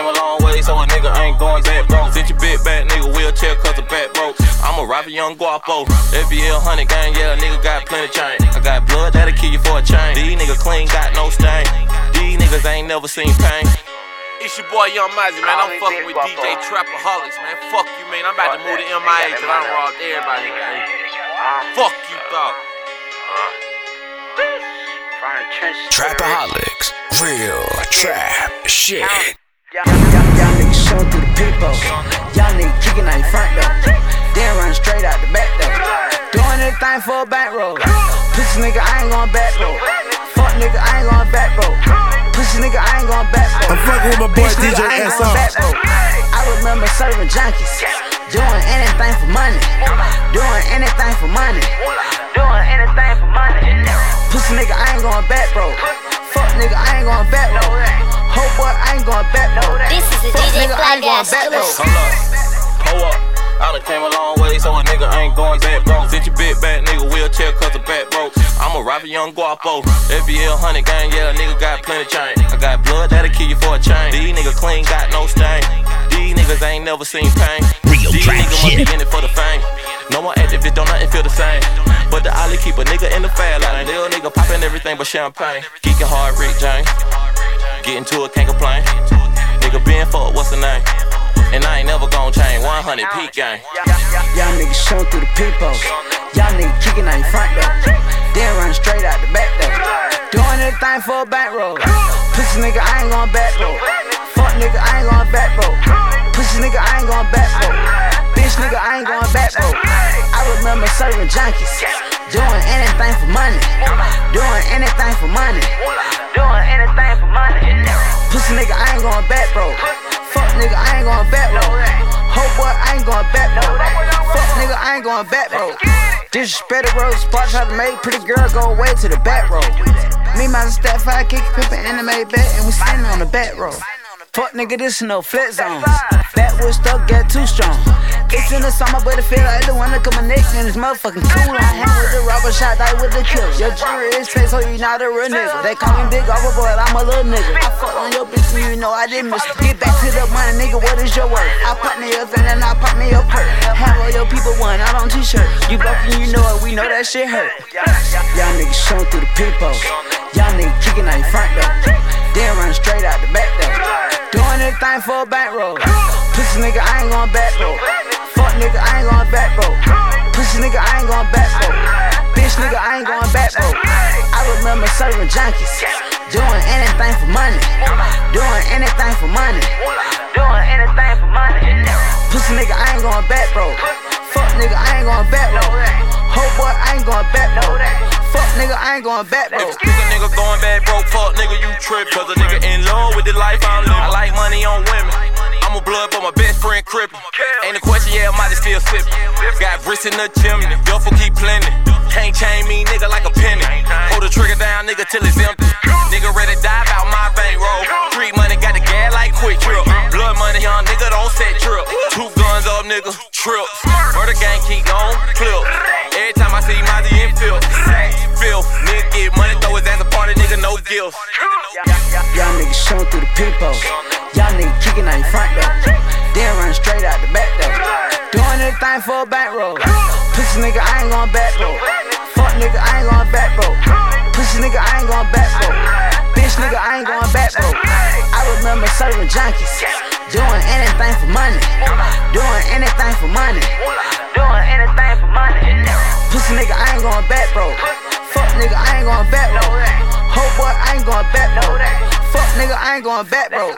came a long way, so a nigga ain't going back broke. Since your big back nigga wheelchair cause the back broke. I'm a rapper, young guapo. FBL 100 gang, yeah, a nigga got plenty chain. I got blood that'll kill you for a chain. These niggas clean, got no stain. These niggas ain't never seen pain. It's your boy Young Mozzie, man. I'm fucking with DJ Trapaholics, man. Fuck you, man. I'm about to move to MIA cause I done robbed everybody, man. Fuck you, thought. Trapaholics, real trap shit. Y'all niggas kicking out your front door. Then run straight out the back door. Doing anything for a back roll. Pussy nigga, I ain't going back roll. Fuck nigga, I ain't going back roll. Pussy nigga, I ain't going back roll. I'm fucking with my boy Bitch, nigga, DJ I SR. going back roll. I remember serving junkies. Doing anything for money. Doing anything for money. Doing anything for money. Pussy nigga, I ain't going back roll. Fuck nigga, I ain't going back roll. Hope boy, I ain't going back roll. This is the DJ nigga, I ain't going Fly back Guy roll. Hold up, hold up. I done came a long way, so a nigga ain't going back broke. Since your big back nigga wheelchair cause the back broke. I'm a rapper, young guapo. FBL 100 gang, yeah, a nigga got plenty chain. I got blood that'll kill you for a chain. These niggas clean, got no stain. These niggas ain't never seen pain. Real These niggas must be in it for the fame. No more activists, don't nothing feel the same. But the Ollie keep a nigga in the fad line. Little nigga popping everything but champagne. Geeking hard, Rick James. Getting to it, can't complain. Nigga been fuck, what's the name? And I ain't never gon' change. 100 peak gang. Y'all niggas showing through the peepholes. Y'all niggas kicking out your front door. Then run straight out the back door. Doing anything for a back roll. Pussy nigga, I ain't going back roll. Fuck nigga, I ain't going back roll. Pussy nigga, I ain't going back roll. Bitch nigga, I ain't going back roll. I remember serving junkies. Doing anything for money. Doing anything for money. Doing anything for money. Pussy nigga, I ain't going back roll. Nigga, I ain't going back roll. Hope boy, I ain't going back roll. Fuck nigga, I ain't going back roll. Disrespected road spot try to make pretty girl go away to the back road. Me, my step five, kick pippin' anime bet, and we standing on the back road. Fuck nigga, this is no flat zone. Backwood stuff get too strong. It's in the summer, but it feel like the winter come my neck and it's motherfucking cool. I hang with the robber shot, die with the killer. Your jury is fake, so you not a real nigga. They call me big overboard, I'm a little nigga. I fuck on your bitch, and you know I didn't miss. Get back to the money, nigga, what is your worth? I pop me up and then I pop me a perk. Have all your people one out on t-shirt. You broken, you know it, we know that shit hurt. Y'all niggas showing through the peepholes. Y'all niggas kicking out your front door. Then run straight out the back door. Doing anything for a back roll. Pussy nigga, I ain't going back roll. Fuck nigga, I ain't going back roll. Pussy nigga, I ain't going back roll. Bitch nigga, I ain't going back roll. I remember serving junkies. Doing anything for money. Doing anything for money. Doing anything for money. Pussy nigga, I ain't going back roll. Fuck nigga, I ain't going back roll. Hope boy, I ain't going back roll. Fuck nigga, I ain't going back roll. If a nigga going bad broke, fuck nigga, you trip. Cause a nigga in love with the life I'm living. I like money on women. I'm a blood, but my best friend crippin'. Ain't a question, yeah, I might just still sippin'. Got bricks in the chimney, duffel keep plenty. Can't chain me, nigga, like a penny. Hold the trigger down, nigga, till it's empty. Nigga ready to dive out my bankroll. Street money got the gas like quick trip. Blood money, young nigga, don't set trip. Two guns up, nigga, trips. Murder gang keep on clip. Every time I see Mozzie in filth. Filth, nigga get money, throw his ass a party, nigga, no gifts. Y'all niggas showing through the peepholes. Y'all niggas kicking out your front door. Then run straight out the back door. Doing anything for a back roll. Pussy nigga, I ain't going back roll. Fuck nigga, I ain't going back roll. Pussy nigga, I ain't going back roll. Bitch nigga, I ain't going back roll. I remember serving junkies. Doing anything for money. Doing anything for money. Doing anything for money. Pussy nigga, I ain't going back roll. Fuck nigga, I ain't going back roll. Hope boy, I ain't going back roll. Fuck nigga, I ain't going back roll.